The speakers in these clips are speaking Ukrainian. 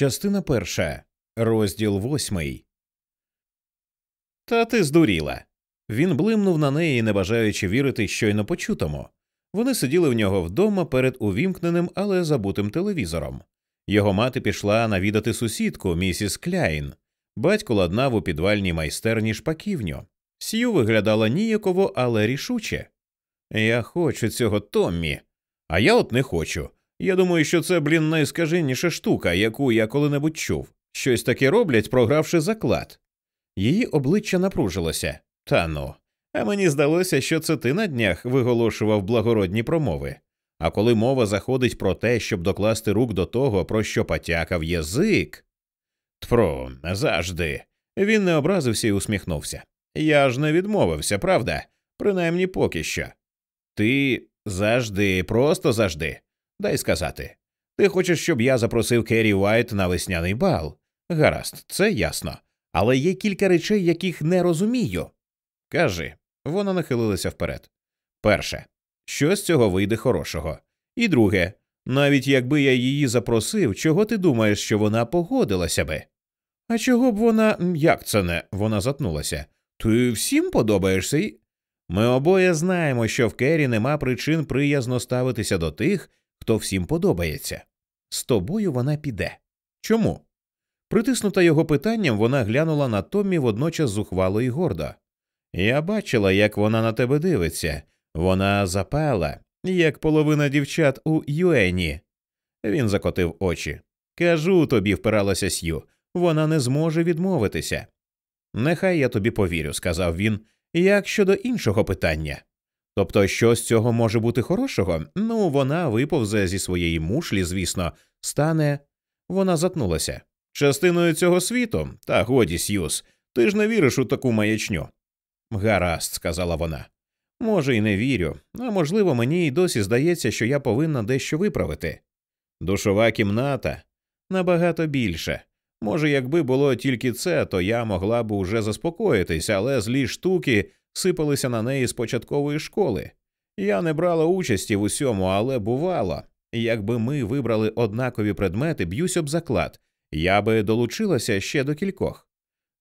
Частина перша, розділ восьмий. Та ти здуріла. Він блимнув на неї, не бажаючи вірити щойно почутому. Вони сиділи в нього вдома перед увімкненим, але забутим телевізором. Його мати пішла навідати сусідку, місіс Кляйн. Батько ладнав у підвальній майстерні шпаківню. Сью виглядала ніяково, але рішуче. Я хочу цього Томмі. А я от не хочу. Я думаю, що це, блін, найскаженіша штука, яку я коли-небудь чув. Щось таке роблять, програвши заклад. Її обличчя напружилося. Та ну. А мені здалося, що це ти на днях виголошував благородні промови. А коли мова заходить про те, щоб докласти рук до того, про що потякав язик. Тпро, завжди. Він не образився і усміхнувся. Я ж не відмовився, правда? Принаймні поки що. Ти завжди, просто завжди. Дай сказати. Ти хочеш, щоб я запросив Керрі Уайт на весняний бал? Гаразд, це ясно. Але є кілька речей, яких не розумію. Кажи, вона нахилилася вперед. Перше, що з цього вийде хорошого? І друге, навіть якби я її запросив, чого ти думаєш, що вона погодилася би? А чого б вона. Як це не? Вона затнулася. Ти всім подобаєшся і. Ми обоє знаємо, що в Керрі нема причин приязно ставитися до тих, хто всім подобається. З тобою вона піде. Чому? Притиснута його питанням, вона глянула на Томмі водночас зухвало і гордо. Я бачила, як вона на тебе дивиться. Вона запала, як половина дівчат у Юені. Він закотив очі. Кажу тобі, впиралася Сью, вона не зможе відмовитися. Нехай я тобі повірю, сказав він. Як щодо іншого питання. Тобто, що з цього може бути хорошого? Ну, вона виповзе зі своєї мушлі, звісно, стане. Вона затнулася. Частиною цього світу, та годі, Сьюз, ти ж не віриш у таку маячню. Гаразд, сказала вона. Може, і не вірю, а можливо, мені й досі здається, що я повинна дещо виправити. Душова кімната набагато більше. Може, якби було тільки це, то я могла б уже заспокоїтись, але злі штуки сипалися на неї з початкової школи. Я не брала участі в усьому, але бувало. Якби ми вибрали однакові предмети, б'юсь об заклад, я би долучилася ще до кількох.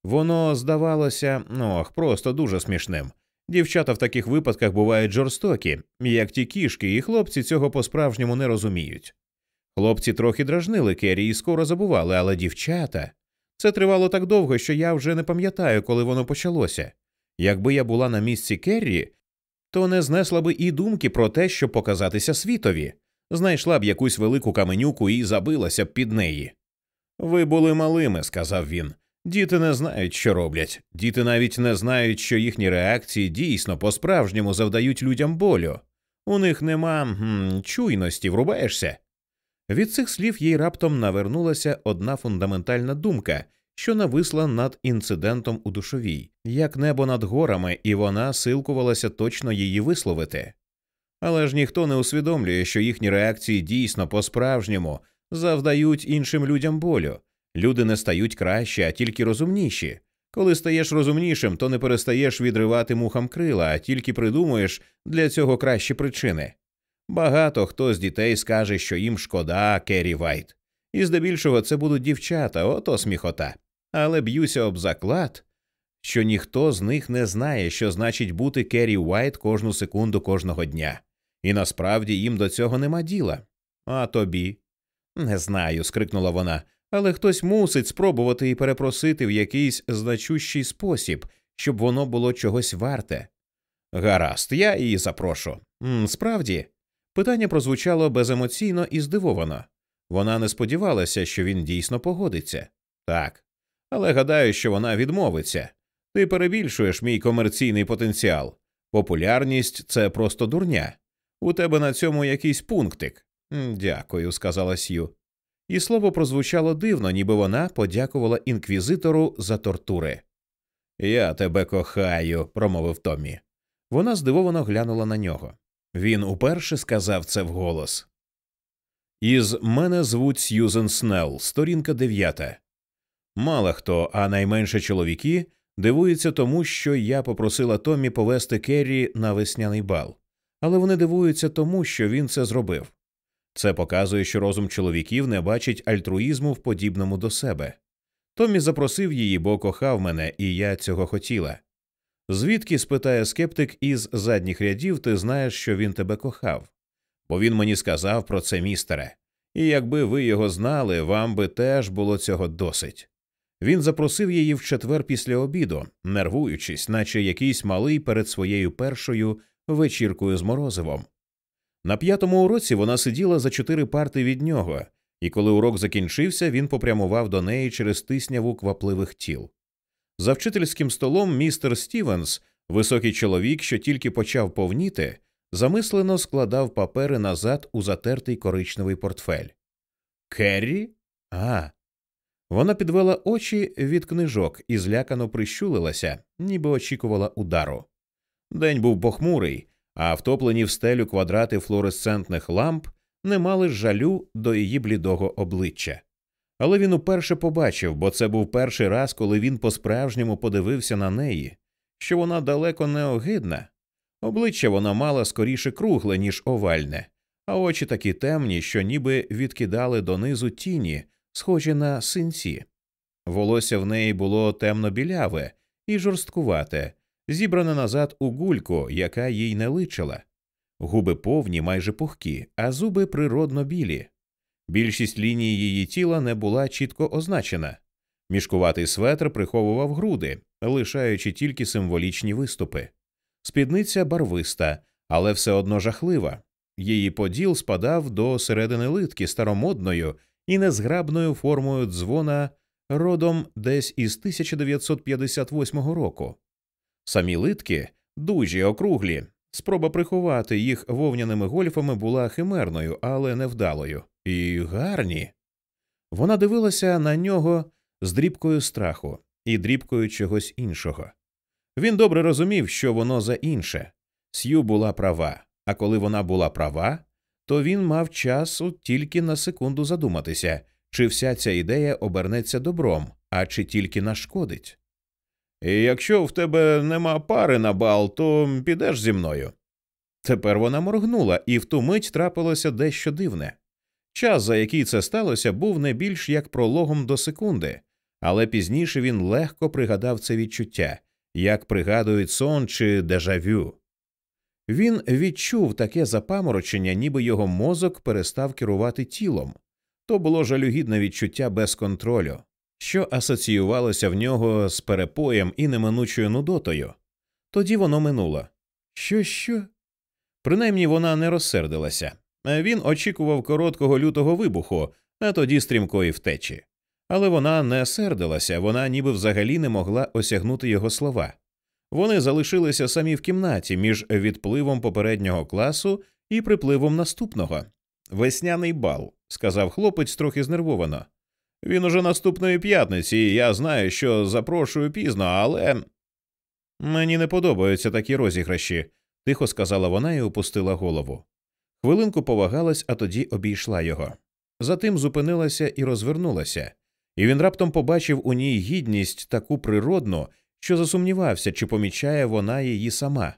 Воно здавалося, ох, просто дуже смішним. Дівчата в таких випадках бувають жорстокі, як ті кішки, і хлопці цього по справжньому не розуміють. Хлопці трохи дражнили Керрі і скоро забували, але дівчата. Це тривало так довго, що я вже не пам'ятаю, коли воно почалося. Якби я була на місці Керрі, то не знесла би і думки про те, щоб показатися світові, знайшла б якусь велику каменюку і забилася б під неї. Ви були малими, сказав він. Діти не знають, що роблять. Діти навіть не знають, що їхні реакції дійсно по справжньому завдають людям болю. У них нема м, чуйності, врубаєшся. Від цих слів їй раптом навернулася одна фундаментальна думка, що нависла над інцидентом у душовій, як небо над горами, і вона силкувалася точно її висловити. Але ж ніхто не усвідомлює, що їхні реакції дійсно по справжньому завдають іншим людям болю. Люди не стають краще, а тільки розумніші. Коли стаєш розумнішим, то не перестаєш відривати мухам крила, а тільки придумуєш для цього кращі причини. Багато хто з дітей скаже, що їм шкода Керрі Вайт, і здебільшого це будуть дівчата, ото сміхота. Але б'юся об заклад, що ніхто з них не знає, що значить бути Керрі Вайт кожну секунду кожного дня, і насправді їм до цього нема діла. А тобі? Не знаю, скрикнула вона, але хтось мусить спробувати і перепросити в якийсь значущий спосіб, щоб воно було чогось варте. Гаразд, я її запрошу. Справді. Питання прозвучало беземоційно і здивовано. Вона не сподівалася, що він дійсно погодиться. Так. Але гадаю, що вона відмовиться. Ти перебільшуєш мій комерційний потенціал. Популярність це просто дурня. У тебе на цьому якийсь пунктик. Дякую, сказала Сью. І слово прозвучало дивно, ніби вона подякувала інквізитору за тортури. Я тебе кохаю, промовив Томмі. Вона здивовано глянула на нього. Він уперше сказав це вголос. Із мене звуть Сьюзен Снелл, сторінка дев'ята. Мало хто, а найменше чоловіки, дивуються тому, що я попросила Томмі повести Керрі на весняний бал, але вони дивуються тому, що він це зробив. Це показує, що розум чоловіків не бачить альтруїзму в подібному до себе. Томмі запросив її, бо кохав мене, і я цього хотіла. Звідки, спитає скептик із задніх рядів, ти знаєш, що він тебе кохав? Бо він мені сказав про це, містере, і якби ви його знали, вам би теж було цього досить. Він запросив її в четвер після обіду, нервуючись, наче якийсь малий перед своєю першою вечіркою з морозивом. На п'ятому уроці вона сиділа за чотири парти від нього, і коли урок закінчився, він попрямував до неї через тисняву квапливих тіл. За вчительським столом містер Стівенс, високий чоловік, що тільки почав повніти, замислено складав папери назад у затертий коричневий портфель. Керрі? А. Вона підвела очі від книжок і злякано прищулилася, ніби очікувала удару. День був похмурий, а втоплені в стелю квадрати флуоресцентних ламп не мали жалю до її блідого обличчя. Але він уперше побачив, бо це був перший раз, коли він по справжньому подивився на неї, що вона далеко не огидна. Обличчя вона мала скоріше кругле, ніж овальне, а очі такі темні, що ніби відкидали донизу тіні, схожі на синці. Волосся в неї було темно біляве і жорсткувате, зібране назад у гульку, яка їй не личила. Губи повні, майже пухкі, а зуби природно білі. Більшість ліній її тіла не була чітко означена. Мішкуватий светр приховував груди, лишаючи тільки символічні виступи. Спідниця барвиста, але все одно жахлива. Її поділ спадав до середини литки старомодною і незграбною формою дзвона родом десь із 1958 року. Самі литки дужі, округлі. Спроба приховати їх вовняними гольфами була химерною, але невдалою. І гарні. Вона дивилася на нього з дрібкою страху і дрібкою чогось іншого. Він добре розумів, що воно за інше. Сью була права, а коли вона була права, то він мав часу тільки на секунду задуматися, чи вся ця ідея обернеться добром, а чи тільки нашкодить. І якщо в тебе нема пари на бал, то підеш зі мною. Тепер вона моргнула, і в ту мить трапилося дещо дивне. Час, за який це сталося, був не більш як прологом до секунди, але пізніше він легко пригадав це відчуття, як пригадують сон чи дежавю. Він відчув таке запаморочення, ніби його мозок перестав керувати тілом. То було жалюгідне відчуття без контролю, що асоціювалося в нього з перепоєм і неминучою нудотою. Тоді воно минуло. Що, що? Принаймні вона не розсердилася. Він очікував короткого лютого вибуху, а тоді стрімкої втечі. Але вона не сердилася, вона ніби взагалі не могла осягнути його слова. Вони залишилися самі в кімнаті між відпливом попереднього класу і припливом наступного. Весняний бал, сказав хлопець трохи знервовано. Він уже наступної п'ятниці, і я знаю, що запрошую пізно, але. Мені не подобаються такі розіграші, тихо сказала вона і опустила голову. Хвилинку повагалась, а тоді обійшла його. Затим зупинилася і розвернулася, і він раптом побачив у ній гідність таку природну, що засумнівався, чи помічає вона її сама.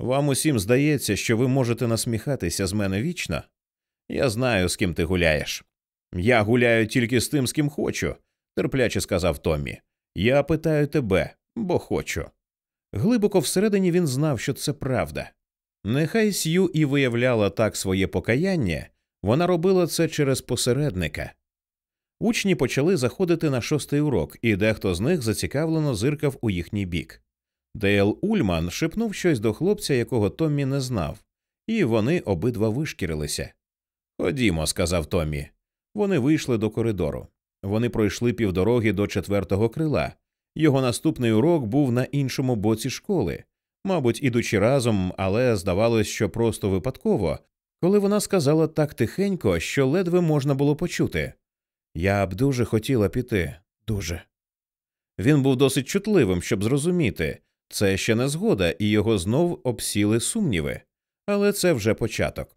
Вам усім здається, що ви можете насміхатися з мене вічно? Я знаю, з ким ти гуляєш. Я гуляю тільки з тим, з ким хочу, терпляче сказав Томмі. Я питаю тебе, бо хочу. Глибоко всередині він знав, що це правда. Нехай Сью і виявляла так своє покаяння, вона робила це через посередника. Учні почали заходити на шостий урок, і дехто з них зацікавлено зиркав у їхній бік. Дейл Ульман шепнув щось до хлопця, якого Томмі не знав, і вони обидва вишкірилися. Ходімо, сказав Томмі. Вони вийшли до коридору. Вони пройшли півдороги до четвертого крила. Його наступний урок був на іншому боці школи, мабуть, ідучи разом, але здавалось, що просто випадково, коли вона сказала так тихенько, що ледве можна було почути. Я б дуже хотіла піти, дуже. Він був досить чутливим, щоб зрозуміти це ще не згода, і його знов обсіли сумніви. Але це вже початок.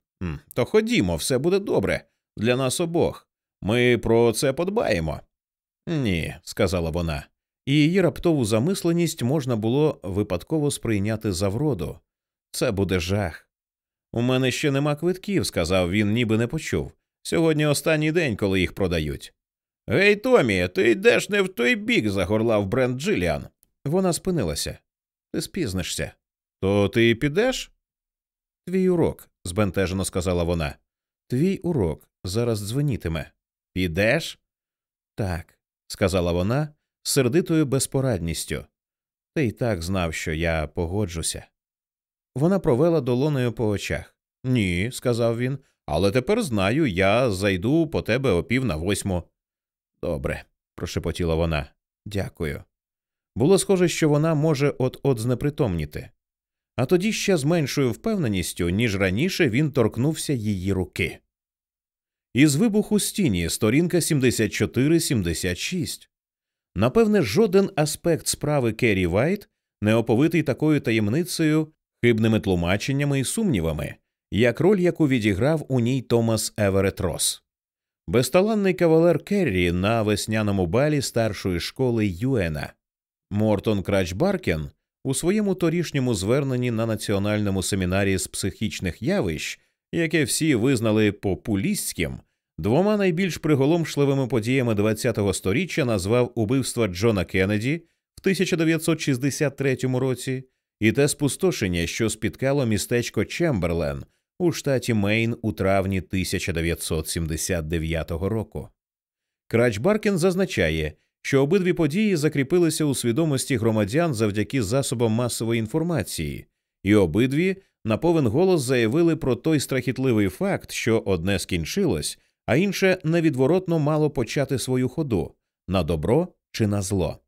То ходімо, все буде добре для нас обох. Ми про це подбаємо. Ні, сказала вона, і її раптову замисленість можна було випадково сприйняти за вроду. Це буде жах. У мене ще нема квитків, сказав він, ніби не почув. Сьогодні останній день, коли їх продають. Гей, Томі, ти йдеш не в той бік, загорлав Брент Джиліан. Вона спинилася. Ти спізнишся. То ти підеш? Твій урок, збентежено сказала вона. Твій урок зараз дзвонітиме. Підеш? Так, сказала вона з сердитою безпорадністю. Ти й так знав, що я погоджуся. Вона провела долоною по очах. Ні, сказав він, але тепер знаю, я зайду по тебе о пів на восьму. Добре, прошепотіла вона. Дякую. Було схоже, що вона може от от знепритомніти. А тоді ще з меншою впевненістю, ніж раніше, він торкнувся її руки. Із Вибуху тіні сторінка 74-76. Напевне, жоден аспект справи Керрі Вайт не оповитий такою таємницею, хибними тлумаченнями і сумнівами, як роль, яку відіграв у ній Томас Еверет Рос. Безталанний кавалер Керрі на весняному балі старшої школи Юена. Мортон Крач Баркен у своєму торішньому зверненні на національному семінарі з психічних явищ, яке всі визнали популістським, двома найбільш приголомшливими подіями ХХ століття назвав убивство Джона Кеннеді в 1963 році і те спустошення, що спіткало містечко Чемберлен у штаті Мейн у травні 1979 року. Крач Баркен зазначає, що обидві події закріпилися у свідомості громадян завдяки засобам масової інформації, і обидві на повен голос заявили про той страхітливий факт, що одне скінчилось, а інше невідворотно мало почати свою ходу на добро чи на зло.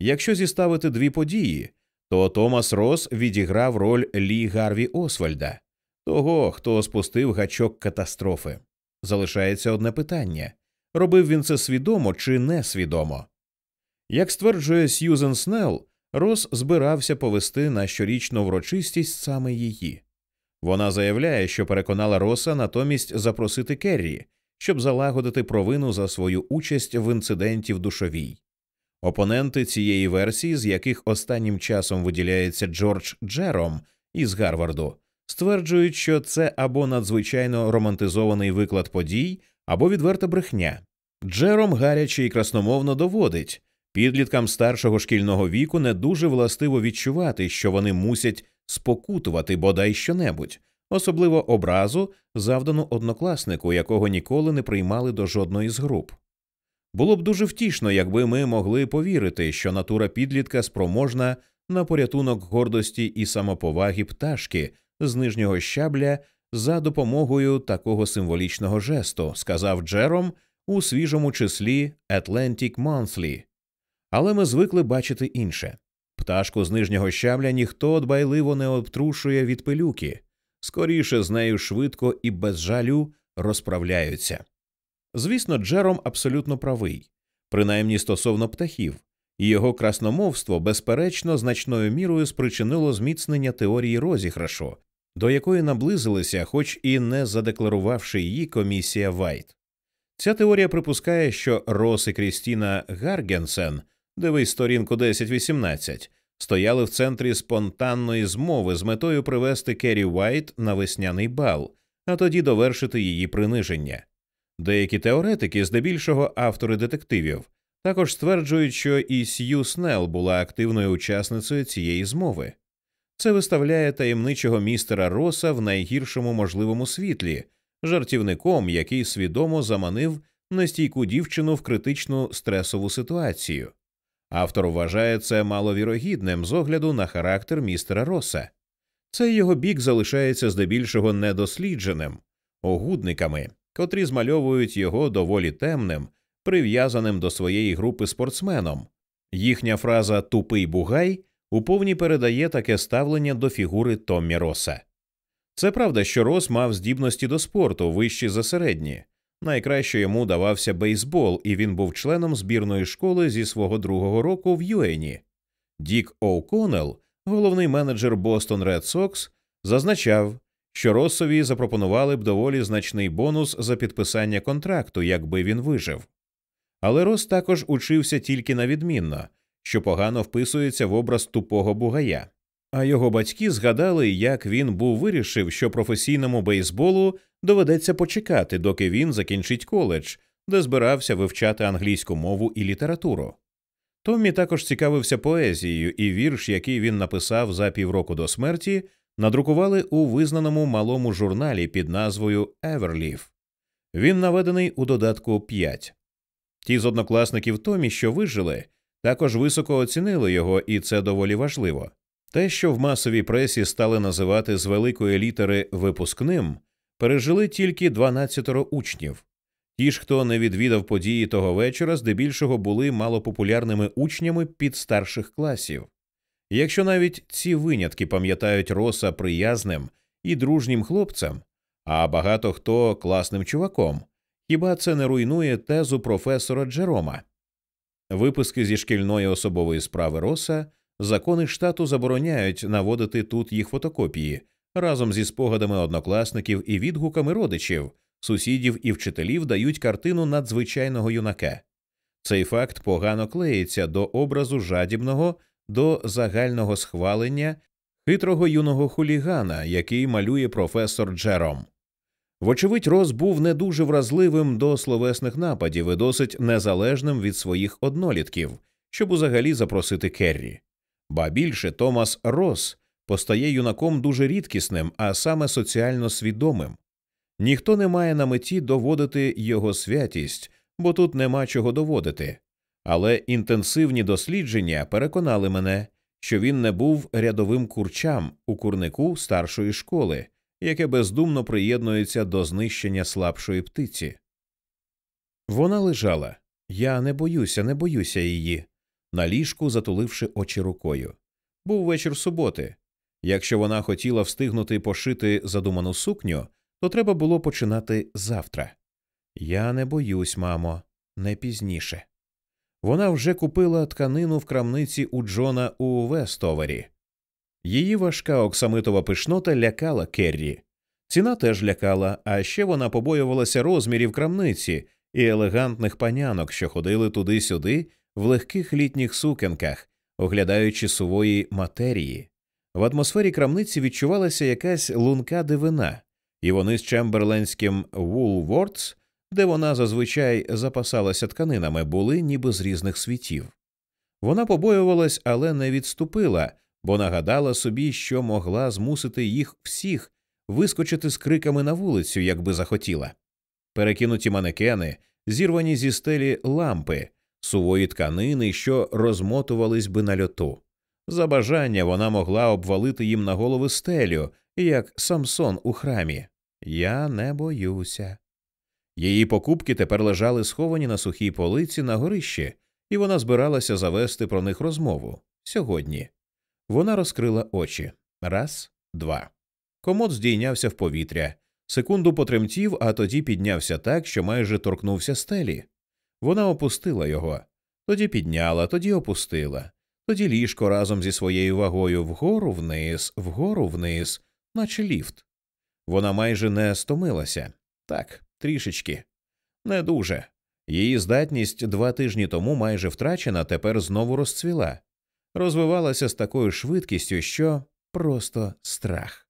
Якщо зіставити дві події, то Томас Рос відіграв роль Лі Гарві Освальда, того, хто спустив гачок катастрофи. Залишається одне питання робив він це свідомо чи несвідомо. Як стверджує Сьюзен Снелл, Рос збирався повести на щорічну врочистість саме її. Вона заявляє, що переконала Роса натомість запросити Керрі, щоб залагодити провину за свою участь в інциденті в душовій. Опоненти цієї версії, з яких останнім часом виділяється Джордж Джером із Гарварду, стверджують, що це або надзвичайно романтизований виклад подій, або відверта брехня. Джером гаряче і красномовно доводить підліткам старшого шкільного віку не дуже властиво відчувати, що вони мусять спокутувати бодай щонебудь, особливо образу, завдану однокласнику, якого ніколи не приймали до жодної з груп. Було б дуже втішно, якби ми могли повірити, що натура підлітка спроможна на порятунок гордості і самоповаги пташки з нижнього щабля за допомогою такого символічного жесту, сказав Джером у свіжому числі Atlantic Monthly. Але ми звикли бачити інше пташку з нижнього щабля ніхто дбайливо не обтрушує від пилюки, скоріше з нею швидко і без жалю розправляються. Звісно, Джером абсолютно правий, принаймні стосовно птахів, і його красномовство, безперечно, значною мірою спричинило зміцнення теорії розіграшу, до якої наблизилися, хоч і не задекларувавши її комісія Вайт. Ця теорія припускає, що Рос і Крістіна Гаргенсен, дивись сторінку 10-18, стояли в центрі спонтанної змови з метою привести Керрі Вайт на весняний бал, а тоді довершити її приниження. Деякі теоретики, здебільшого автори детективів, також стверджують, що і Сью Снелл була активною учасницею цієї змови. Це виставляє таємничого містера Роса в найгіршому можливому світлі, жартівником, який свідомо заманив нестійку дівчину в критичну стресову ситуацію. Автор вважає це маловірогідним з огляду на характер містера Роса. Цей його бік залишається здебільшого недослідженим, огудниками, котрі змальовують його доволі темним, прив'язаним до своєї групи спортсменом. Їхня фраза Тупий бугай уповні передає таке ставлення до фігури Томмі Роса. Це правда, що Рос мав здібності до спорту вищі за середні. Найкраще йому давався бейсбол, і він був членом збірної школи зі свого другого року в Юені. Дік О'Коннелл, головний менеджер Бостон Ред Сокс, зазначав, що Россові запропонували б доволі значний бонус за підписання контракту, якби він вижив. Але Рос також учився тільки на відмінно, що погано вписується в образ тупого бугая. А його батьки згадали, як він був вирішив, що професійному бейсболу доведеться почекати, доки він закінчить коледж, де збирався вивчати англійську мову і літературу. Томмі також цікавився поезією, і вірш, який він написав за півроку до смерті, надрукували у визнаному малому журналі під назвою Еверліф. Він наведений у додатку 5. Ті з однокласників Томі, що вижили, також високо оцінили його, і це доволі важливо. Те, що в масовій пресі стали називати з великої літери випускним, пережили тільки 12 учнів. Ті ж, хто не відвідав події того вечора, здебільшого були малопопулярними учнями під старших класів. Якщо навіть ці винятки пам'ятають роса приязним і дружнім хлопцем, а багато хто класним чуваком, хіба це не руйнує тезу професора Джерома? Виписки зі шкільної особової справи роса закони штату забороняють наводити тут їх фотокопії разом зі спогадами однокласників і відгуками родичів, сусідів і вчителів дають картину надзвичайного юнака. Цей факт погано клеїться до образу жадібного, до загального схвалення хитрого юного хулігана, який малює професор Джером. Вочевидь, Рос був не дуже вразливим до словесних нападів і досить незалежним від своїх однолітків, щоб узагалі запросити Керрі. Ба більше Томас Рос постає юнаком дуже рідкісним, а саме соціально свідомим. Ніхто не має на меті доводити його святість, бо тут нема чого доводити. Але інтенсивні дослідження переконали мене, що він не був рядовим курчам у курнику старшої школи, яке бездумно приєднується до знищення слабшої птиці. Вона лежала. Я не боюся, не боюся її, на ліжку затуливши очі рукою. Був вечір суботи. Якщо вона хотіла встигнути пошити задуману сукню, то треба було починати завтра. Я не боюсь, мамо, не пізніше. Вона вже купила тканину в крамниці у Джона у Вестовері. Її важка оксамитова пишнота лякала Керрі. Ціна теж лякала, а ще вона побоювалася розмірів крамниці і елегантних панянок, що ходили туди-сюди в легких літніх сукенках, оглядаючи сувої матерії. В атмосфері крамниці відчувалася якась лунка дивина, і вони з Чемберленським Woolworths, де вона зазвичай запасалася тканинами, були ніби з різних світів. Вона побоювалась, але не відступила, бо нагадала собі, що могла змусити їх всіх вискочити з криками на вулицю, якби захотіла. Перекинуті манекени, зірвані зі стелі лампи, сувої тканини, що розмотувались би на льоту. За бажання вона могла обвалити їм на голови стелю, як Самсон у храмі. Я не боюся. Її покупки тепер лежали сховані на сухій полиці на горищі, і вона збиралася завести про них розмову сьогодні. Вона розкрила очі раз, два. Комод здійнявся в повітря, секунду потремтів, а тоді піднявся так, що майже торкнувся стелі. Вона опустила його, тоді підняла, тоді опустила, тоді ліжко разом зі своєю вагою вгору вниз, вгору вниз, наче ліфт. Вона майже не стомилася так, трішечки, не дуже. Її здатність два тижні тому майже втрачена, тепер знову розцвіла, розвивалася з такою швидкістю, що просто страх.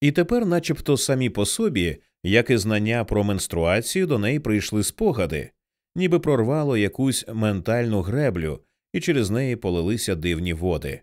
І тепер, начебто самі по собі, як і знання про менструацію, до неї прийшли спогади, ніби прорвало якусь ментальну греблю, і через неї полилися дивні води.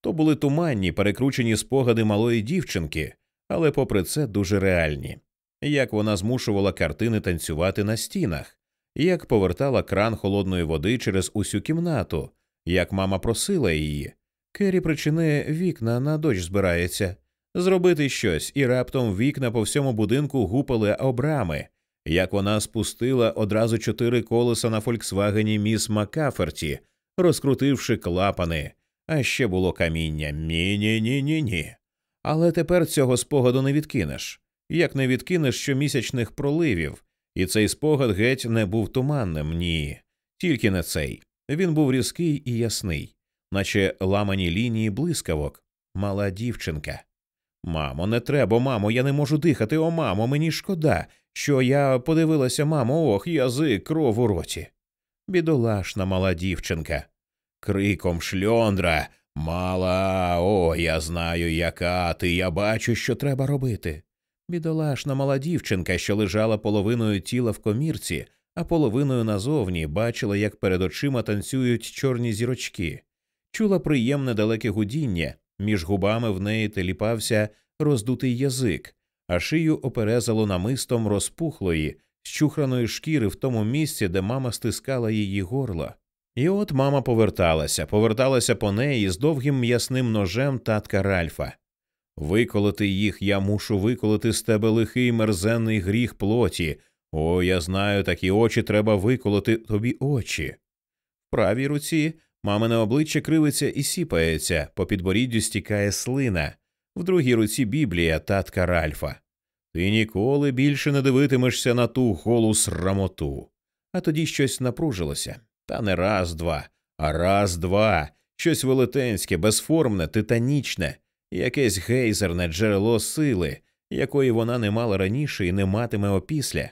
То були туманні, перекручені спогади малої дівчинки, але попри це дуже реальні. Як вона змушувала картини танцювати на стінах, як повертала кран холодної води через усю кімнату, як мама просила її. Кері причини вікна на дощ збирається зробити щось, і раптом вікна по всьому будинку гупали обрами, як вона спустила одразу чотири колеса на Фольксвагені міс Макаферті, розкрутивши клапани, а ще було каміння. Ні, ні, ні, ні, ні. Але тепер цього спогаду не відкинеш, як не відкинеш щомісячних проливів, і цей спогад геть не був туманним, ні, тільки не цей. Він був різкий і ясний, наче ламані лінії блискавок, мала дівчинка. Мамо, не треба, мамо, я не можу дихати. О, мамо, мені шкода, що я подивилася, мамо, ох, язик, кров у роті. Бідолашна мала дівчинка. Криком шльондра. Мала, о, я знаю, яка ти, я бачу, що треба робити. Бідолашна мала дівчинка, що лежала половиною тіла в комірці, а половиною назовні бачила, як перед очима танцюють чорні зірочки, чула приємне далеке гудіння, між губами в неї теліпався роздутий язик, а шию оперезало намистом розпухлої, щухраної шкіри в тому місці, де мама стискала її горло. І от мама поверталася, поверталася по неї з довгим м'ясним ножем татка Ральфа. Виколоти їх я мушу виколоти з тебе лихий мерзенний гріх плоті. О, я знаю, такі очі треба виколоти тобі очі. В правій руці мамине обличчя кривиться і сіпається, по підборіддю стікає слина, в другій руці Біблія татка Ральфа. Ти ніколи більше не дивитимешся на ту голу срамоту. А тоді щось напружилося. Та не раз два, а раз два, щось велетенське, безформне, титанічне, якесь гейзерне джерело сили, якої вона не мала раніше і не матиме опісля.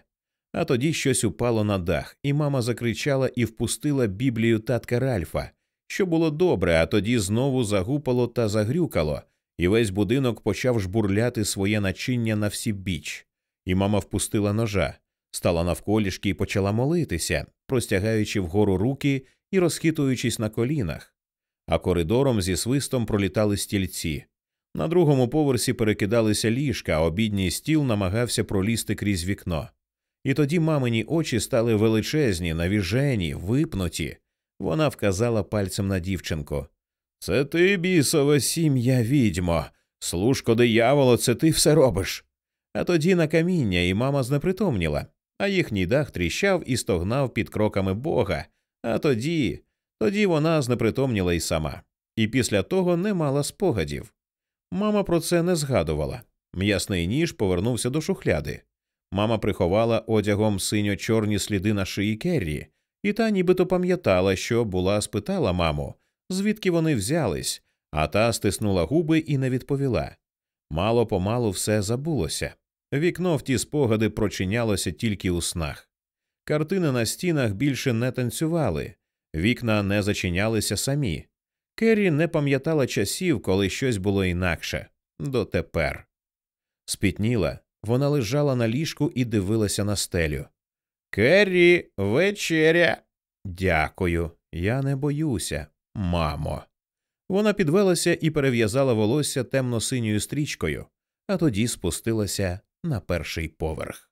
А тоді щось упало на дах, і мама закричала і впустила Біблію татка Ральфа, що було добре, а тоді знову загупало та загрюкало, і весь будинок почав жбурляти своє начиння на всі біч. І мама впустила ножа, стала навколішки і почала молитися, простягаючи вгору руки і розхитуючись на колінах. А коридором зі свистом пролітали стільці. На другому поверсі перекидалися ліжка, а обідній стіл намагався пролізти крізь вікно. І тоді мамині очі стали величезні, навіжені, випнуті. Вона вказала пальцем на дівчинку. Це ти, бісове сім'я, відьмо. Слушко дияволо, це ти все робиш. А тоді на каміння, і мама знепритомніла, а їхній дах тріщав і стогнав під кроками бога. А тоді, тоді вона знепритомніла й сама, і після того не мала спогадів. Мама про це не згадувала. М'ясний ніж повернувся до шухляди. Мама приховала одягом синьо чорні сліди на шиї Керрі, і та нібито пам'ятала, що була спитала маму, звідки вони взялись, а та стиснула губи і не відповіла. Мало помалу все забулося. Вікно в ті спогади прочинялося тільки у снах. Картини на стінах більше не танцювали, вікна не зачинялися самі. Керрі не пам'ятала часів, коли щось було інакше дотепер. Спітніла, вона лежала на ліжку і дивилася на стелю. Керрі, вечеря. Дякую. Я не боюся, мамо. Вона підвелася і перев'язала волосся темно синьою стрічкою, а тоді спустилася на перший поверх.